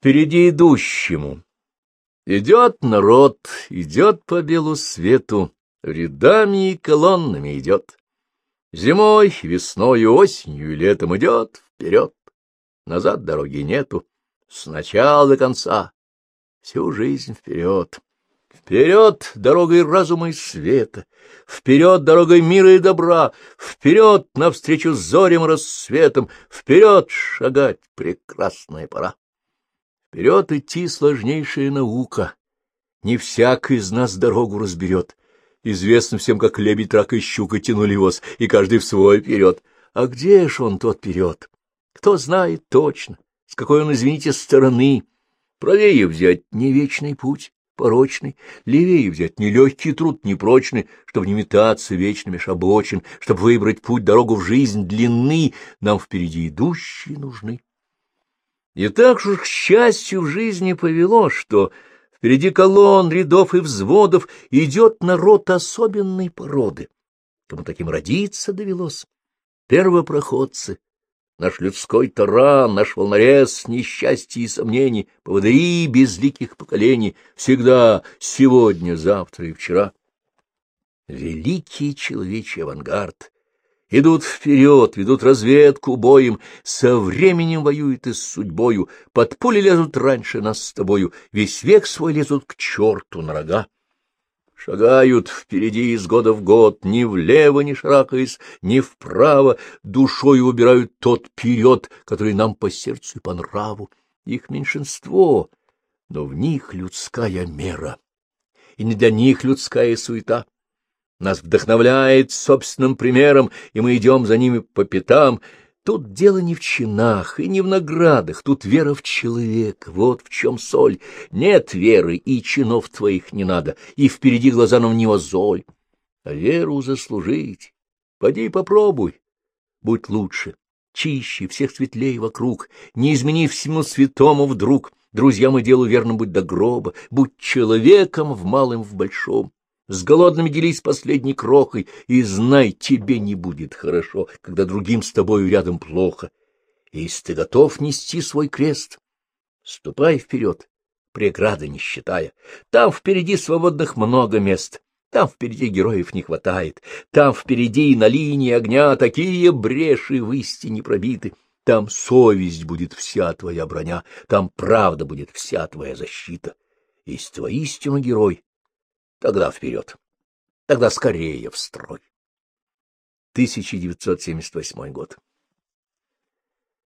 Впереди идущему. Идет народ, идет по белу свету, рядами и колоннами идет. Зимой, весной, осенью и летом идет вперед. Назад дороги нету, с начала до конца, всю жизнь вперед. Вперед дорогой разума и света, вперед дорогой мира и добра, вперед навстречу зорем и рассветом, вперед шагать прекрасная пора. Вперед идти сложнейшая наука. Не всяк из нас дорогу разберет. Известно всем, как лебедь, рак и щука тянули воз, и каждый в свой вперед. А где ж он тот вперед? Кто знает точно, с какой он, извините, стороны. Правее взять не вечный путь, порочный, левее взять нелегкий труд, непрочный, чтобы не метаться вечными шабочин, чтобы выбрать путь, дорогу в жизнь длины, нам впереди идущие нужны. И так же, к счастью, в жизни повело, что впереди колонн, рядов и взводов идет народ особенной породы. Кому таким родиться довелось? Первопроходцы, наш людской таран, наш волнорез несчастья и сомнений, поводыри безликих поколений, всегда, сегодня, завтра и вчера. Великий человечий авангард, идут вперед, ведут разведку боем, со временем воюют и с судьбою, под пули лезут раньше нас с тобою, весь век свой лезут к черту на рога. Шагают впереди из года в год, ни влево не шарахаясь, ни вправо, душой убирают тот вперед, который нам по сердцу и по нраву. Их меньшинство, но в них людская мера, и не для них людская суета нас вдохновляет собственным примером, и мы идем за ними по пятам. Тут дело не в чинах и не в наградах, тут вера в человека, вот в чем соль. Нет веры, и чинов твоих не надо, и впереди глаза нам не озоль. А веру заслужить, поди попробуй, будь лучше, чище, всех светлее вокруг, не измени всему святому вдруг, друзьям и делу верно будь до гроба, будь человеком в малом, в большом с голодными делись последней крохой, и знай, тебе не будет хорошо, когда другим с тобою рядом плохо. Если ты готов нести свой крест, ступай вперед, преграды не считая. Там впереди свободных много мест, там впереди героев не хватает, там впереди на линии огня такие бреши в истине пробиты. Там совесть будет вся твоя броня, там правда будет вся твоя защита. Если ты воистину герой, Тогда вперед. Тогда скорее в строй. 1978 год.